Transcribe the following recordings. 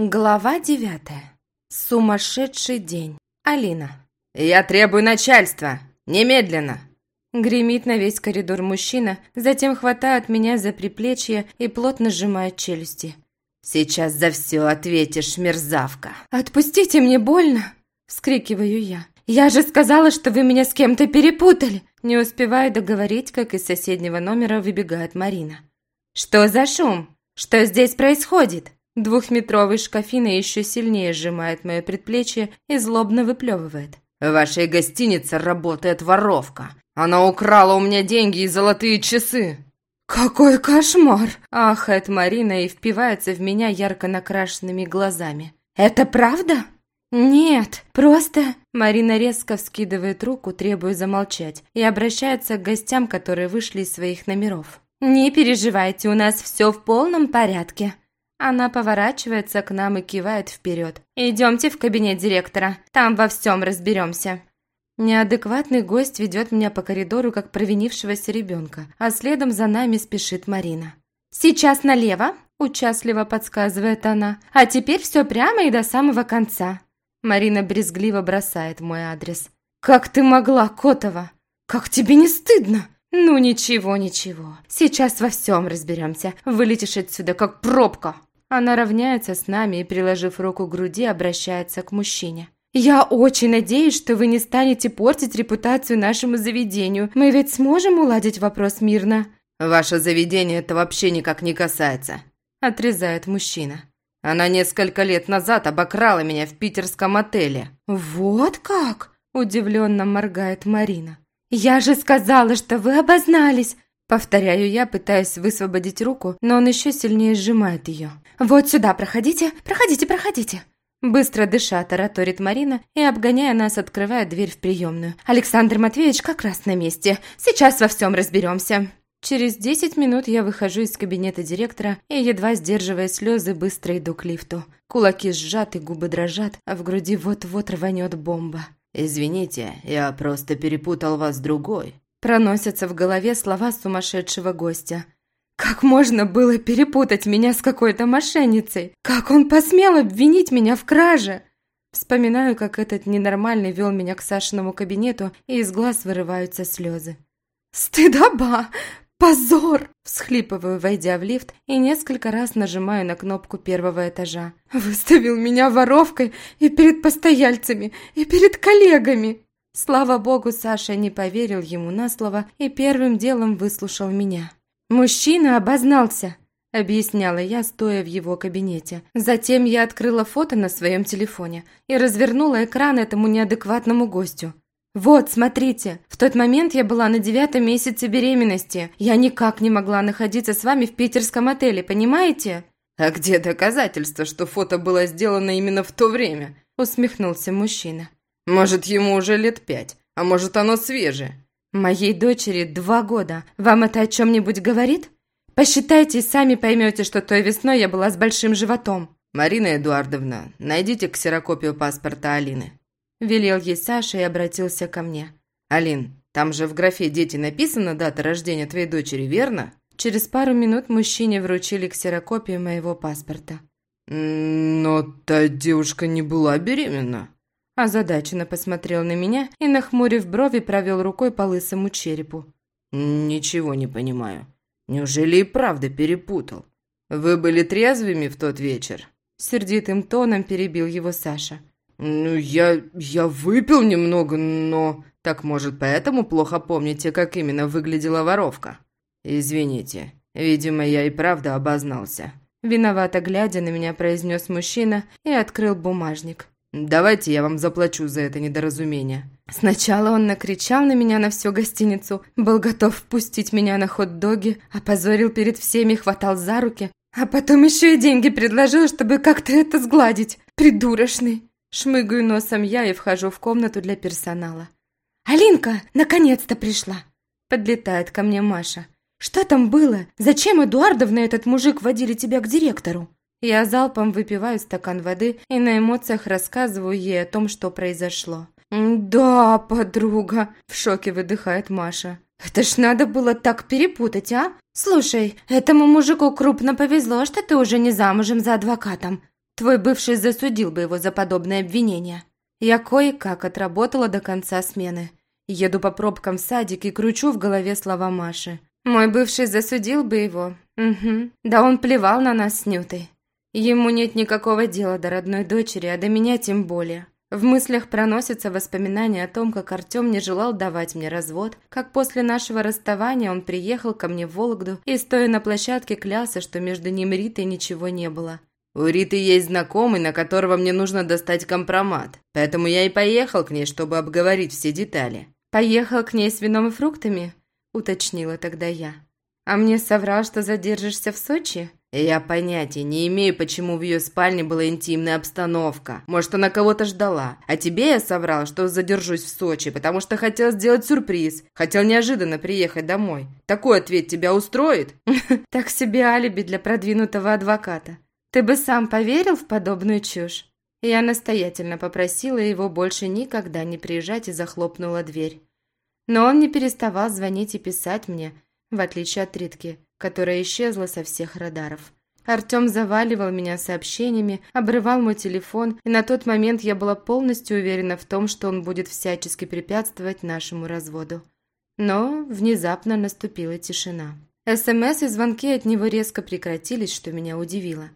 Глава девятая. Сумасшедший день. Алина. «Я требую начальства! Немедленно!» Гремит на весь коридор мужчина, затем хватает меня за приплечье и плотно сжимает челюсти. «Сейчас за все ответишь, мерзавка!» «Отпустите, мне больно!» – вскрикиваю я. «Я же сказала, что вы меня с кем-то перепутали!» Не успеваю договорить, как из соседнего номера выбегает Марина. «Что за шум? Что здесь происходит?» Двухметровый шкафина еще сильнее сжимает мое предплечье и злобно выплевывает. «В вашей гостинице работает воровка. Она украла у меня деньги и золотые часы». «Какой кошмар!» – ахает Марина и впивается в меня ярко накрашенными глазами. «Это правда?» «Нет, просто...» Марина резко вскидывает руку, требуя замолчать, и обращается к гостям, которые вышли из своих номеров. «Не переживайте, у нас все в полном порядке. Она поворачивается к нам и кивает вперед. «Идемте в кабинет директора, там во всем разберемся». Неадекватный гость ведет меня по коридору, как провинившегося ребенка, а следом за нами спешит Марина. «Сейчас налево», – участливо подсказывает она, «а теперь все прямо и до самого конца». Марина брезгливо бросает мой адрес. «Как ты могла, Котова? Как тебе не стыдно?» «Ну ничего, ничего. Сейчас во всем разберемся. Вылетишь отсюда, как пробка». Она равняется с нами и, приложив руку к груди, обращается к мужчине. «Я очень надеюсь, что вы не станете портить репутацию нашему заведению. Мы ведь сможем уладить вопрос мирно?» «Ваше заведение это вообще никак не касается», – отрезает мужчина. «Она несколько лет назад обокрала меня в питерском отеле». «Вот как?» – удивленно моргает Марина. «Я же сказала, что вы обознались!» Повторяю я, пытаясь высвободить руку, но он еще сильнее сжимает ее. «Вот сюда проходите, проходите, проходите!» Быстро дыша, тараторит Марина и, обгоняя нас, открывает дверь в приемную. «Александр Матвеевич как раз на месте. Сейчас во всем разберемся». Через десять минут я выхожу из кабинета директора и, едва сдерживая слезы, быстро иду к лифту. Кулаки сжаты, губы дрожат, а в груди вот-вот рванет бомба. «Извините, я просто перепутал вас с другой». Проносятся в голове слова сумасшедшего гостя. Как можно было перепутать меня с какой-то мошенницей? Как он посмел обвинить меня в краже? Вспоминаю, как этот ненормальный вел меня к Сашиному кабинету, и из глаз вырываются слезы. «Стыдоба! Позор!» – всхлипываю, войдя в лифт, и несколько раз нажимаю на кнопку первого этажа. «Выставил меня воровкой и перед постояльцами, и перед коллегами!» Слава богу, Саша не поверил ему на слово и первым делом выслушал меня. «Мужчина обознался», – объясняла я, стоя в его кабинете. Затем я открыла фото на своем телефоне и развернула экран этому неадекватному гостю. «Вот, смотрите, в тот момент я была на девятом месяце беременности. Я никак не могла находиться с вами в питерском отеле, понимаете?» «А где доказательства, что фото было сделано именно в то время?» – усмехнулся мужчина. «Может, ему уже лет пять, а может, оно свежее. Моей дочери два года. Вам это о чем-нибудь говорит? Посчитайте и сами поймете, что той весной я была с большим животом. Марина Эдуардовна, найдите ксерокопию паспорта Алины. Велел ей Саша и обратился ко мне. Алин, там же в графе «Дети» написана дата рождения твоей дочери, верно? Через пару минут мужчине вручили ксерокопию моего паспорта. «Но та девушка не была беременна», Озадаченно посмотрел на меня и, нахмурив брови, провел рукой по лысому черепу. «Ничего не понимаю. Неужели и правда перепутал? Вы были трезвыми в тот вечер?» Сердитым тоном перебил его Саша. «Ну, я... я выпил немного, но...» «Так, может, поэтому плохо помните, как именно выглядела воровка?» «Извините, видимо, я и правда обознался». Виновато глядя на меня, произнес мужчина и открыл бумажник. Давайте я вам заплачу за это недоразумение». Сначала он накричал на меня на всю гостиницу, был готов впустить меня на хот-доги, опозорил перед всеми, хватал за руки, а потом еще и деньги предложил, чтобы как-то это сгладить. Придурочный. Шмыгаю носом я и вхожу в комнату для персонала. «Алинка, наконец-то пришла!» Подлетает ко мне Маша. «Что там было? Зачем Эдуардовна этот мужик водили тебя к директору?» Я залпом выпиваю стакан воды и на эмоциях рассказываю ей о том, что произошло. «Да, подруга», – в шоке выдыхает Маша. «Это ж надо было так перепутать, а? Слушай, этому мужику крупно повезло, что ты уже не замужем за адвокатом. Твой бывший засудил бы его за подобное обвинение. Я кое-как отработала до конца смены. Еду по пробкам в садик и кручу в голове слова Маши. Мой бывший засудил бы его. Угу. Да он плевал на нас с Нютой. Ему нет никакого дела до родной дочери, а до меня тем более. В мыслях проносятся воспоминания о том, как Артем не желал давать мне развод, как после нашего расставания он приехал ко мне в Вологду и, стоя на площадке, клялся, что между ним и Ритой ничего не было. «У Риты есть знакомый, на которого мне нужно достать компромат, поэтому я и поехал к ней, чтобы обговорить все детали». «Поехал к ней с вином и фруктами?» – уточнила тогда я. «А мне соврал, что задержишься в Сочи?» Я понятия не имею, почему в ее спальне была интимная обстановка. Может, она кого-то ждала. А тебе я соврал, что задержусь в Сочи, потому что хотел сделать сюрприз. Хотел неожиданно приехать домой. Такой ответ тебя устроит? Так себе алиби для продвинутого адвоката. Ты бы сам поверил в подобную чушь? Я настоятельно попросила его больше никогда не приезжать и захлопнула дверь. Но он не переставал звонить и писать мне, в отличие от Ритки которая исчезла со всех радаров. Артем заваливал меня сообщениями, обрывал мой телефон, и на тот момент я была полностью уверена в том, что он будет всячески препятствовать нашему разводу. Но внезапно наступила тишина. СМС и звонки от него резко прекратились, что меня удивило.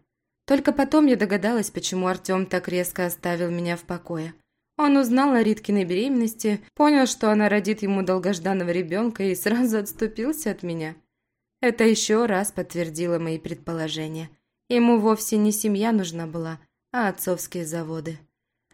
Только потом я догадалась, почему Артем так резко оставил меня в покое. Он узнал о Риткиной беременности, понял, что она родит ему долгожданного ребенка и сразу отступился от меня. Это еще раз подтвердило мои предположения. Ему вовсе не семья нужна была, а отцовские заводы.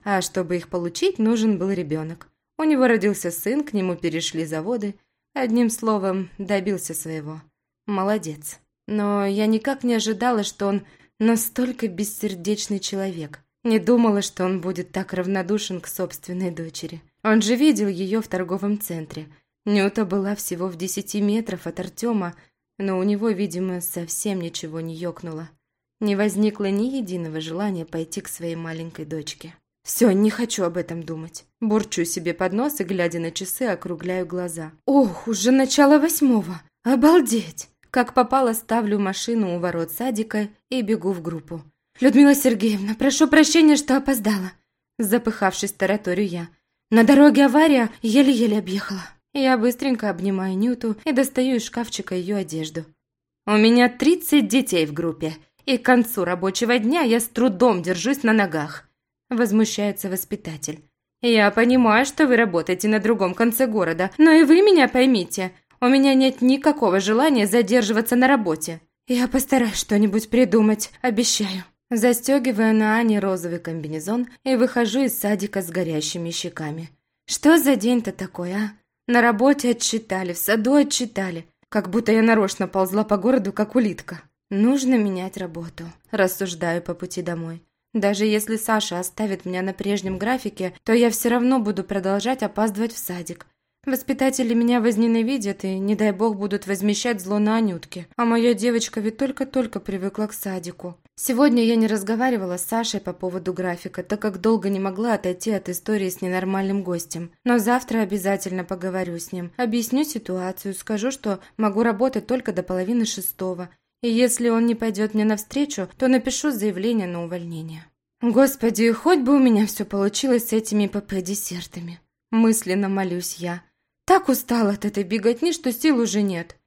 А чтобы их получить, нужен был ребенок. У него родился сын, к нему перешли заводы. Одним словом, добился своего. Молодец. Но я никак не ожидала, что он настолько бессердечный человек. Не думала, что он будет так равнодушен к собственной дочери. Он же видел ее в торговом центре. Нюта была всего в десяти метров от Артема, но у него, видимо, совсем ничего не ёкнуло. Не возникло ни единого желания пойти к своей маленькой дочке. Все, не хочу об этом думать. Бурчу себе под нос и, глядя на часы, округляю глаза. Ох, уже начало восьмого. Обалдеть! Как попало, ставлю машину у ворот садика и бегу в группу. «Людмила Сергеевна, прошу прощения, что опоздала». Запыхавшись, тараторю я. На дороге авария, еле-еле объехала. Я быстренько обнимаю Нюту и достаю из шкафчика ее одежду. У меня 30 детей в группе, и к концу рабочего дня я с трудом держусь на ногах. Возмущается воспитатель. Я понимаю, что вы работаете на другом конце города, но и вы меня поймите. У меня нет никакого желания задерживаться на работе. Я постараюсь что-нибудь придумать, обещаю. Застегиваю на Ане розовый комбинезон и выхожу из садика с горящими щеками. Что за день-то такой, а? На работе отчитали, в саду отчитали. Как будто я нарочно ползла по городу, как улитка. Нужно менять работу. Рассуждаю по пути домой. Даже если Саша оставит меня на прежнем графике, то я все равно буду продолжать опаздывать в садик. Воспитатели меня возненавидят и, не дай бог, будут возмещать зло на Анютке. А моя девочка ведь только-только привыкла к садику. Сегодня я не разговаривала с Сашей по поводу графика, так как долго не могла отойти от истории с ненормальным гостем. Но завтра обязательно поговорю с ним, объясню ситуацию, скажу, что могу работать только до половины шестого. И если он не пойдет мне навстречу, то напишу заявление на увольнение. Господи, хоть бы у меня все получилось с этими ПП-десертами. Мысленно молюсь я. Так устала от этой беготни, что сил уже нет.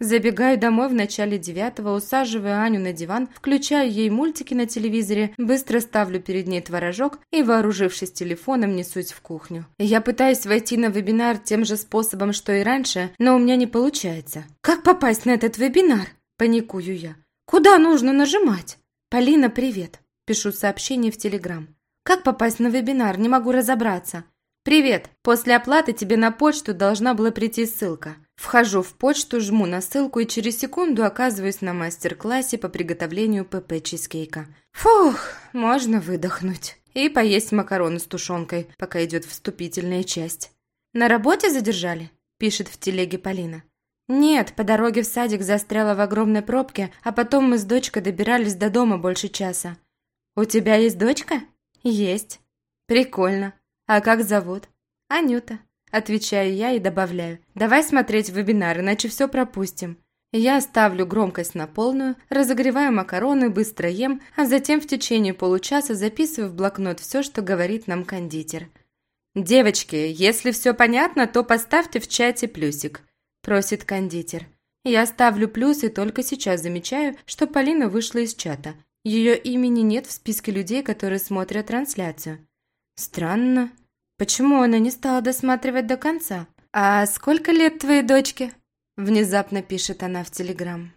Забегаю домой в начале девятого, усаживаю Аню на диван, включаю ей мультики на телевизоре, быстро ставлю перед ней творожок и, вооружившись телефоном, несусь в кухню. Я пытаюсь войти на вебинар тем же способом, что и раньше, но у меня не получается. Как попасть на этот вебинар? Паникую я. Куда нужно нажимать? Полина, привет. Пишу сообщение в Телеграм. Как попасть на вебинар? Не могу разобраться. «Привет! После оплаты тебе на почту должна была прийти ссылка. Вхожу в почту, жму на ссылку и через секунду оказываюсь на мастер-классе по приготовлению ПП-чизкейка. Фух, можно выдохнуть. И поесть макароны с тушенкой, пока идет вступительная часть. «На работе задержали?» – пишет в телеге Полина. «Нет, по дороге в садик застряла в огромной пробке, а потом мы с дочкой добирались до дома больше часа». «У тебя есть дочка?» «Есть». «Прикольно. «А как зовут?» «Анюта», – отвечаю я и добавляю. «Давай смотреть вебинар, иначе все пропустим». Я ставлю громкость на полную, разогреваю макароны, быстро ем, а затем в течение получаса записываю в блокнот все, что говорит нам кондитер. «Девочки, если все понятно, то поставьте в чате плюсик», – просит кондитер. Я ставлю плюс и только сейчас замечаю, что Полина вышла из чата. Ее имени нет в списке людей, которые смотрят трансляцию. Странно. Почему она не стала досматривать до конца? «А сколько лет твоей дочке?» Внезапно пишет она в Телеграм.